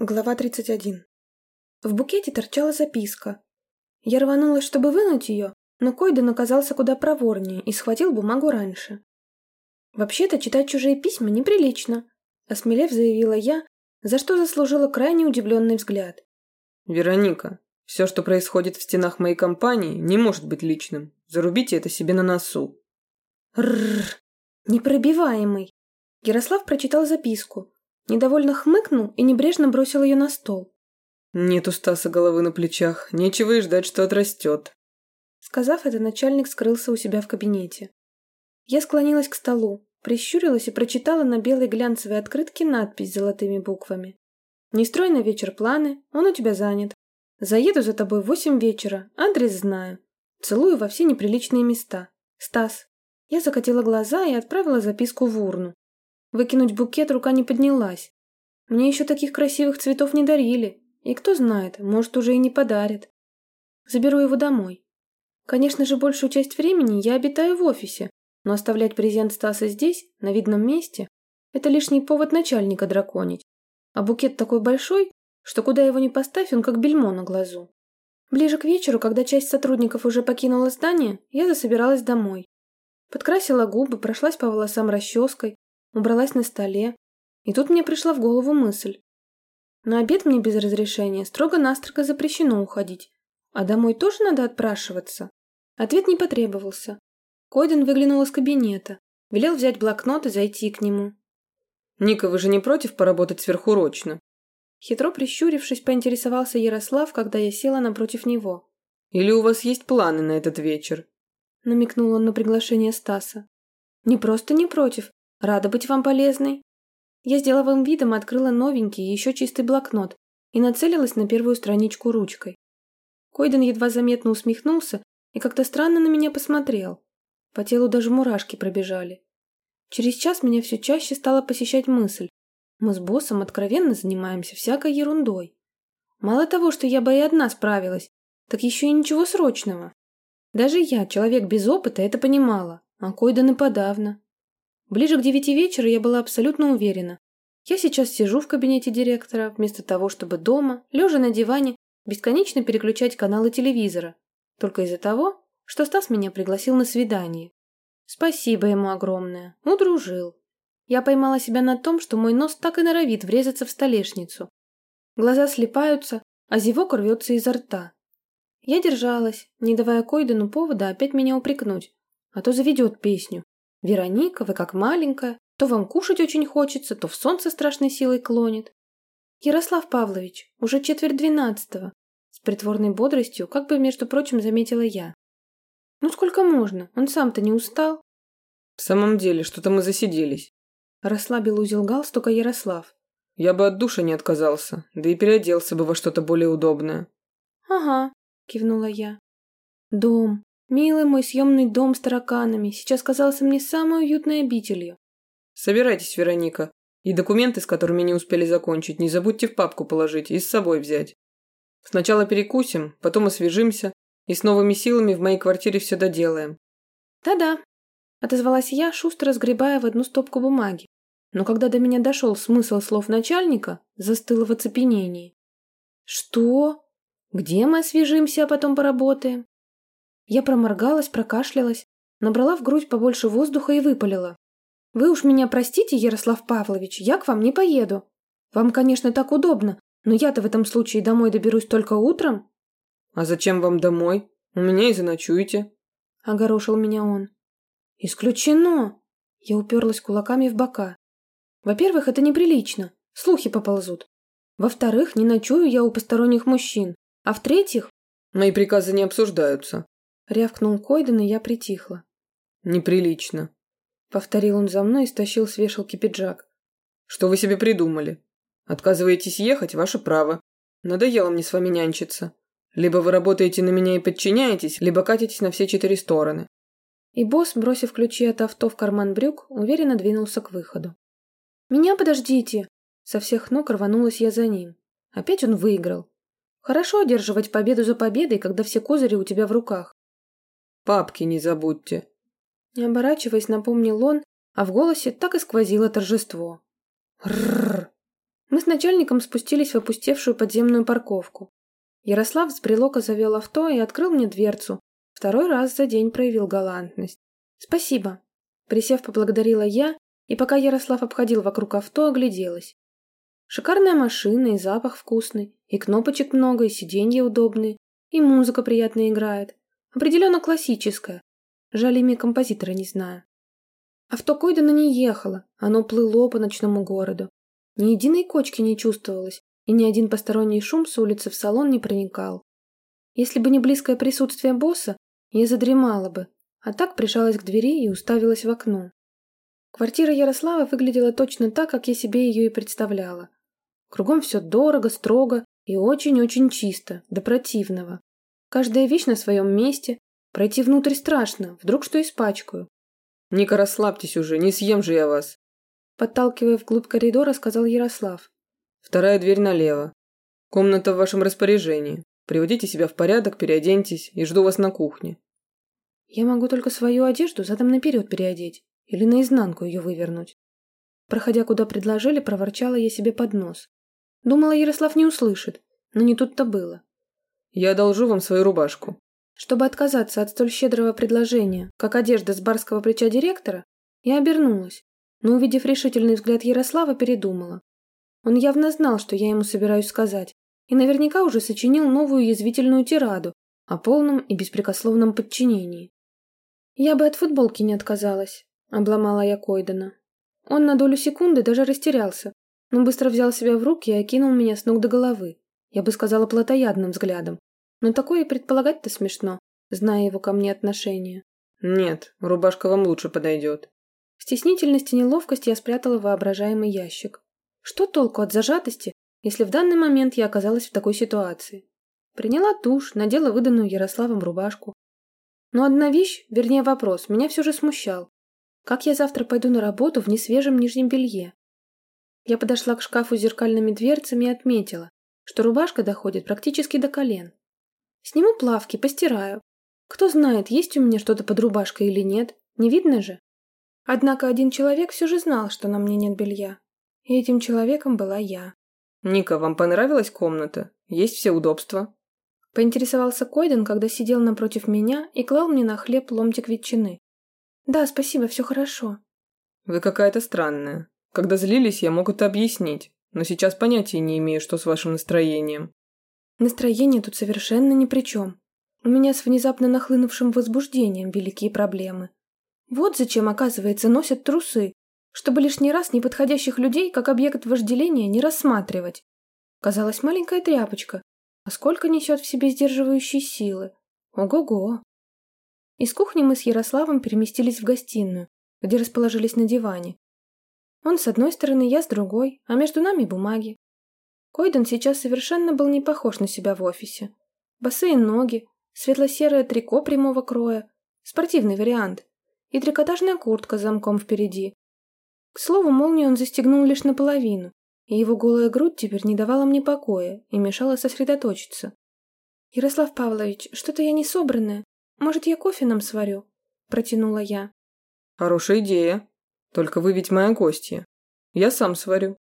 Глава 31. В букете торчала записка. Я рванулась, чтобы вынуть ее, но Койден оказался куда проворнее и схватил бумагу раньше. «Вообще-то читать чужие письма неприлично», — осмелев заявила я, за что заслужила крайне удивленный взгляд. «Вероника, все, что происходит в стенах моей компании, не может быть личным. Зарубите это себе на носу». «Рррр, непробиваемый». Ярослав прочитал записку, Недовольно хмыкнул и небрежно бросил ее на стол. «Нет у Стаса головы на плечах, нечего и ждать, что отрастет». Сказав это, начальник скрылся у себя в кабинете. Я склонилась к столу, прищурилась и прочитала на белой глянцевой открытке надпись золотыми буквами. «Не строй на вечер планы, он у тебя занят. Заеду за тобой в восемь вечера, адрес знаю. Целую во все неприличные места. Стас». Я закатила глаза и отправила записку в урну. Выкинуть букет рука не поднялась. Мне еще таких красивых цветов не дарили. И кто знает, может, уже и не подарят. Заберу его домой. Конечно же, большую часть времени я обитаю в офисе, но оставлять презент Стаса здесь, на видном месте, это лишний повод начальника драконить. А букет такой большой, что куда его ни поставь, он как бельмо на глазу. Ближе к вечеру, когда часть сотрудников уже покинула здание, я засобиралась домой. Подкрасила губы, прошлась по волосам расческой, убралась на столе, и тут мне пришла в голову мысль. На обед мне без разрешения строго-настрого запрещено уходить, а домой тоже надо отпрашиваться. Ответ не потребовался. Койден выглянул из кабинета, велел взять блокнот и зайти к нему. «Ника, вы же не против поработать сверхурочно?» Хитро прищурившись, поинтересовался Ярослав, когда я села напротив него. «Или у вас есть планы на этот вечер?» Намекнул он на приглашение Стаса. «Не просто не против, Рада быть вам полезной. Я с деловым видом открыла новенький, еще чистый блокнот и нацелилась на первую страничку ручкой. Койден едва заметно усмехнулся и как-то странно на меня посмотрел. По телу даже мурашки пробежали. Через час меня все чаще стала посещать мысль. Мы с боссом откровенно занимаемся всякой ерундой. Мало того, что я бы и одна справилась, так еще и ничего срочного. Даже я, человек без опыта, это понимала, а Койден и подавно. Ближе к девяти вечера я была абсолютно уверена. Я сейчас сижу в кабинете директора, вместо того, чтобы дома, лежа на диване, бесконечно переключать каналы телевизора. Только из-за того, что Стас меня пригласил на свидание. Спасибо ему огромное. Удружил. Я поймала себя на том, что мой нос так и норовит врезаться в столешницу. Глаза слепаются, а зевок рвется изо рта. Я держалась, не давая Койдену повода опять меня упрекнуть, а то заведет песню. Вероника, вы как маленькая, то вам кушать очень хочется, то в солнце страшной силой клонит. Ярослав Павлович, уже четверть двенадцатого. С притворной бодростью, как бы, между прочим, заметила я. Ну сколько можно? Он сам-то не устал? В самом деле, что-то мы засиделись. Расслабил узел галстука Ярослав. Я бы от души не отказался, да и переоделся бы во что-то более удобное. Ага, кивнула я. Дом. Милый мой съемный дом с тараканами сейчас казался мне самой уютной обителью. Собирайтесь, Вероника. И документы, с которыми не успели закончить, не забудьте в папку положить и с собой взять. Сначала перекусим, потом освежимся и с новыми силами в моей квартире все доделаем. Да-да, отозвалась я, шустро сгребая в одну стопку бумаги. Но когда до меня дошел смысл слов начальника, застыла в оцепенении. Что? Где мы освежимся, а потом поработаем? Я проморгалась, прокашлялась, набрала в грудь побольше воздуха и выпалила. «Вы уж меня простите, Ярослав Павлович, я к вам не поеду. Вам, конечно, так удобно, но я-то в этом случае домой доберусь только утром». «А зачем вам домой? У меня и заночуете», — огорошил меня он. «Исключено!» Я уперлась кулаками в бока. «Во-первых, это неприлично. Слухи поползут. Во-вторых, не ночую я у посторонних мужчин. А в-третьих...» «Мои приказы не обсуждаются», Рявкнул Койден, и я притихла. «Неприлично», — повторил он за мной и стащил с вешалки пиджак. «Что вы себе придумали? Отказываетесь ехать – ваше право. Надоело мне с вами нянчиться. Либо вы работаете на меня и подчиняетесь, либо катитесь на все четыре стороны». И босс, бросив ключи от авто в карман брюк, уверенно двинулся к выходу. «Меня подождите!» Со всех ног рванулась я за ним. Опять он выиграл. Хорошо одерживать победу за победой, когда все козыри у тебя в руках. Папки не забудьте. Не оборачиваясь, напомнил он, а в голосе так и сквозило торжество. Рррр. Мы с начальником спустились в опустевшую подземную парковку. Ярослав с брелока завел авто и открыл мне дверцу. Второй раз за день проявил галантность. «Спасибо». Присев, поблагодарила я, и пока Ярослав обходил вокруг авто, огляделась. Шикарная машина, и запах вкусный, и кнопочек много, и сиденья удобные, и музыка приятно играет. Определенно классическая. Жаль, имя композитора не знаю. Авто Койдена не ехало, оно плыло по ночному городу. Ни единой кочки не чувствовалось, и ни один посторонний шум с улицы в салон не проникал. Если бы не близкое присутствие босса, я задремала бы, а так прижалась к двери и уставилась в окно. Квартира Ярослава выглядела точно так, как я себе ее и представляла. Кругом все дорого, строго и очень-очень чисто, до противного. Каждая вещь на своем месте. Пройти внутрь страшно, вдруг что испачкаю. «Ника, расслабьтесь уже, не съем же я вас!» Подталкивая вглубь коридора, сказал Ярослав. «Вторая дверь налево. Комната в вашем распоряжении. Приводите себя в порядок, переоденьтесь и жду вас на кухне». «Я могу только свою одежду задом наперед переодеть или наизнанку ее вывернуть». Проходя, куда предложили, проворчала я себе под нос. Думала, Ярослав не услышит, но не тут-то было. «Я одолжу вам свою рубашку». Чтобы отказаться от столь щедрого предложения, как одежда с барского плеча директора, я обернулась, но, увидев решительный взгляд Ярослава, передумала. Он явно знал, что я ему собираюсь сказать, и наверняка уже сочинил новую язвительную тираду о полном и беспрекословном подчинении. «Я бы от футболки не отказалась», — обломала я Койдена. Он на долю секунды даже растерялся, но быстро взял себя в руки и окинул меня с ног до головы. Я бы сказала плотоядным взглядом. Но такое предполагать-то смешно, зная его ко мне отношение. «Нет, рубашка вам лучше подойдет». Стеснительность и неловкость я спрятала в воображаемый ящик. Что толку от зажатости, если в данный момент я оказалась в такой ситуации? Приняла душ, надела выданную Ярославом рубашку. Но одна вещь, вернее вопрос, меня все же смущал. Как я завтра пойду на работу в несвежем нижнем белье? Я подошла к шкафу с зеркальными дверцами и отметила, что рубашка доходит практически до колен. Сниму плавки, постираю. Кто знает, есть у меня что-то под рубашкой или нет, не видно же. Однако один человек все же знал, что на мне нет белья. И этим человеком была я. «Ника, вам понравилась комната? Есть все удобства?» Поинтересовался Койден, когда сидел напротив меня и клал мне на хлеб ломтик ветчины. «Да, спасибо, все хорошо». «Вы какая-то странная. Когда злились, я мог это объяснить, но сейчас понятия не имею, что с вашим настроением». «Настроение тут совершенно ни при чем. У меня с внезапно нахлынувшим возбуждением великие проблемы. Вот зачем, оказывается, носят трусы, чтобы лишний раз неподходящих людей как объект вожделения не рассматривать. Казалось, маленькая тряпочка, а сколько несет в себе сдерживающей силы. Ого-го!» Из кухни мы с Ярославом переместились в гостиную, где расположились на диване. Он с одной стороны, я с другой, а между нами бумаги. Койден сейчас совершенно был не похож на себя в офисе. Босые ноги, светло-серое трико прямого кроя, спортивный вариант, и трикотажная куртка с замком впереди. К слову, молнию он застегнул лишь наполовину, и его голая грудь теперь не давала мне покоя и мешала сосредоточиться. «Ярослав Павлович, что-то я не собранная. «Может, я кофе нам сварю?» – протянула я. «Хорошая идея. Только вы ведь моя гостья. Я сам сварю».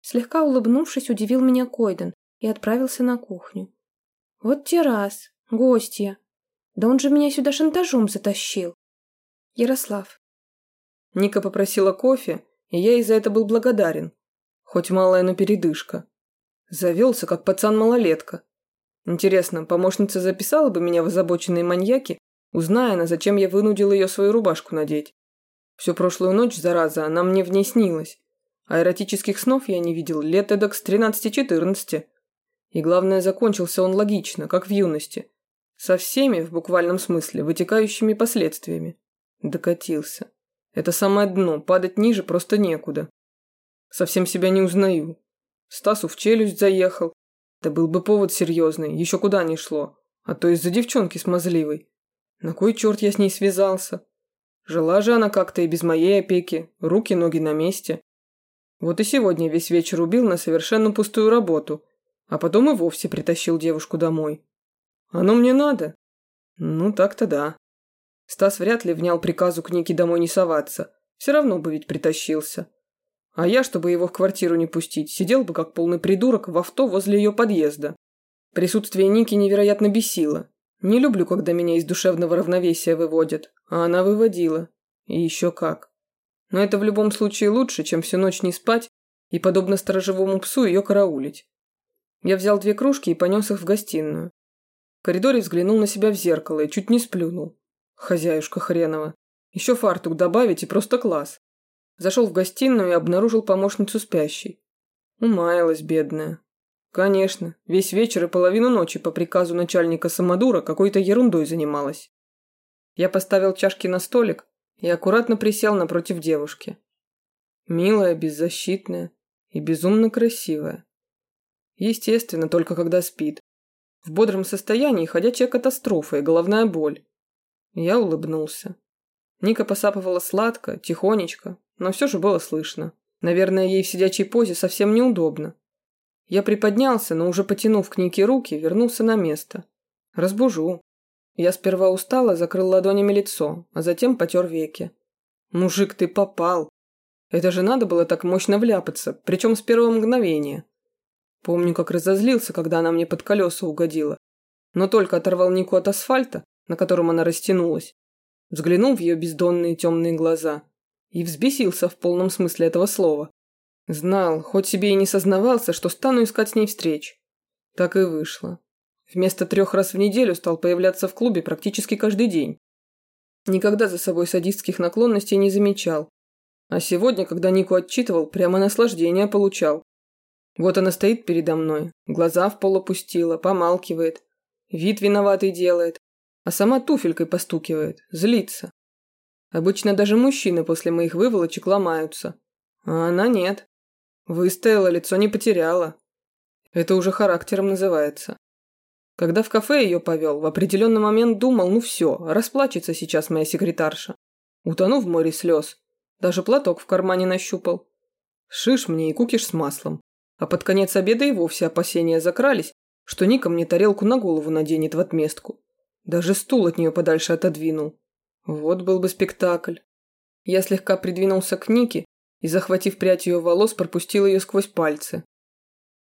Слегка улыбнувшись, удивил меня Койден и отправился на кухню. «Вот те раз, гостья. Да он же меня сюда шантажом затащил. Ярослав». Ника попросила кофе, и я ей за это был благодарен. Хоть малая, но передышка. Завелся, как пацан-малолетка. Интересно, помощница записала бы меня в озабоченные маньяки, узная она, зачем я вынудил ее свою рубашку надеть. Всю прошлую ночь, зараза, она мне в ней снилась. А эротических снов я не видел лет эдак с 13-14. И главное, закончился он логично, как в юности. Со всеми, в буквальном смысле, вытекающими последствиями. Докатился. Это самое дно, падать ниже просто некуда. Совсем себя не узнаю. Стасу в челюсть заехал, это был бы повод серьезный, еще куда ни шло. А то из-за девчонки смазливой. На кой черт я с ней связался? Жила же она как-то и без моей опеки, руки-ноги на месте. Вот и сегодня весь вечер убил на совершенно пустую работу, а потом и вовсе притащил девушку домой. Оно мне надо? Ну, так-то да. Стас вряд ли внял приказу к Нике домой не соваться. Все равно бы ведь притащился. А я, чтобы его в квартиру не пустить, сидел бы как полный придурок в авто возле ее подъезда. Присутствие Ники невероятно бесило. Не люблю, когда меня из душевного равновесия выводят, а она выводила. И еще как. Но это в любом случае лучше, чем всю ночь не спать и, подобно сторожевому псу, ее караулить. Я взял две кружки и понес их в гостиную. В коридоре взглянул на себя в зеркало и чуть не сплюнул. Хозяюшка хренова. Еще фартук добавить и просто класс. Зашел в гостиную и обнаружил помощницу спящей. Умаялась бедная. Конечно, весь вечер и половину ночи по приказу начальника Самодура какой-то ерундой занималась. Я поставил чашки на столик и аккуратно присел напротив девушки. Милая, беззащитная и безумно красивая. Естественно, только когда спит. В бодром состоянии ходячая катастрофа и головная боль. Я улыбнулся. Ника посапывала сладко, тихонечко, но все же было слышно. Наверное, ей в сидячей позе совсем неудобно. Я приподнялся, но уже потянув к Нике руки, вернулся на место. Разбужу. Я сперва устало закрыл ладонями лицо, а затем потер веки. «Мужик, ты попал!» Это же надо было так мощно вляпаться, причем с первого мгновения. Помню, как разозлился, когда она мне под колеса угодила. Но только оторвал Нику от асфальта, на котором она растянулась, взглянул в ее бездонные темные глаза и взбесился в полном смысле этого слова. Знал, хоть себе и не сознавался, что стану искать с ней встреч. Так и вышло. Вместо трех раз в неделю стал появляться в клубе практически каждый день. Никогда за собой садистских наклонностей не замечал. А сегодня, когда Нику отчитывал, прямо наслаждение получал. Вот она стоит передо мной, глаза в пол опустила, помалкивает, вид виноватый делает, а сама туфелькой постукивает, злится. Обычно даже мужчины после моих выволочек ломаются. А она нет. Выстояла, лицо не потеряла. Это уже характером называется. Когда в кафе ее повел, в определенный момент думал, ну все, расплачется сейчас моя секретарша. Утону в море слез. Даже платок в кармане нащупал. Шиш мне и кукиш с маслом. А под конец обеда и вовсе опасения закрались, что Ника мне тарелку на голову наденет в отместку. Даже стул от нее подальше отодвинул. Вот был бы спектакль. Я слегка придвинулся к Нике и, захватив прядь ее волос, пропустил ее сквозь пальцы.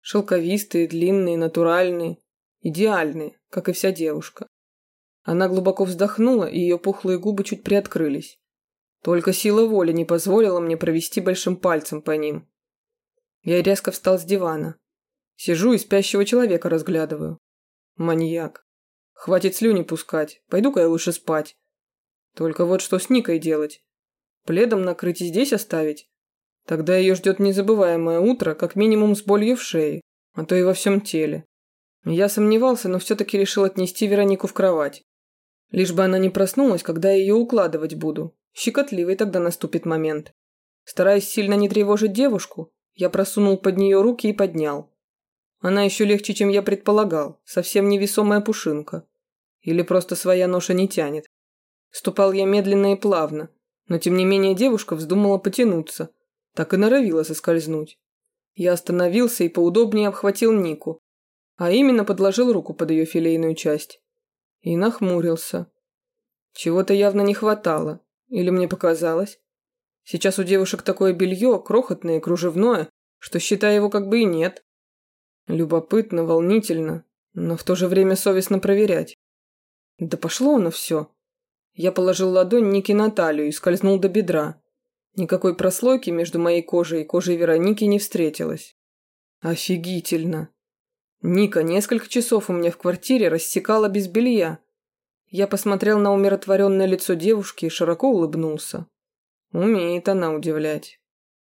Шелковистые, длинные, натуральные, идеальные, как и вся девушка. Она глубоко вздохнула, и ее пухлые губы чуть приоткрылись. Только сила воли не позволила мне провести большим пальцем по ним. Я резко встал с дивана. Сижу и спящего человека разглядываю. Маньяк. Хватит слюни пускать, пойду-ка я лучше спать. Только вот что с Никой делать? Пледом накрыть и здесь оставить? Тогда ее ждет незабываемое утро, как минимум с болью в шее, а то и во всем теле. Я сомневался, но все-таки решил отнести Веронику в кровать. Лишь бы она не проснулась, когда я ее укладывать буду. Щекотливый тогда наступит момент. Стараясь сильно не тревожить девушку, я просунул под нее руки и поднял. Она еще легче, чем я предполагал, совсем невесомая пушинка. Или просто своя ноша не тянет. Ступал я медленно и плавно, но тем не менее девушка вздумала потянуться, так и норовила соскользнуть. Я остановился и поудобнее обхватил Нику, а именно подложил руку под ее филейную часть. И нахмурился. Чего-то явно не хватало, или мне показалось. Сейчас у девушек такое белье, крохотное и кружевное, что, считай, его как бы и нет. Любопытно, волнительно, но в то же время совестно проверять. Да пошло оно все. Я положил ладонь Нике на талию и скользнул до бедра. Никакой прослойки между моей кожей и кожей Вероники не встретилось. Офигительно. Ника несколько часов у меня в квартире рассекала без белья. Я посмотрел на умиротворенное лицо девушки и широко улыбнулся. Умеет она удивлять.